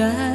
dry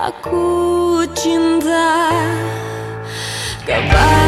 aku cinta kepada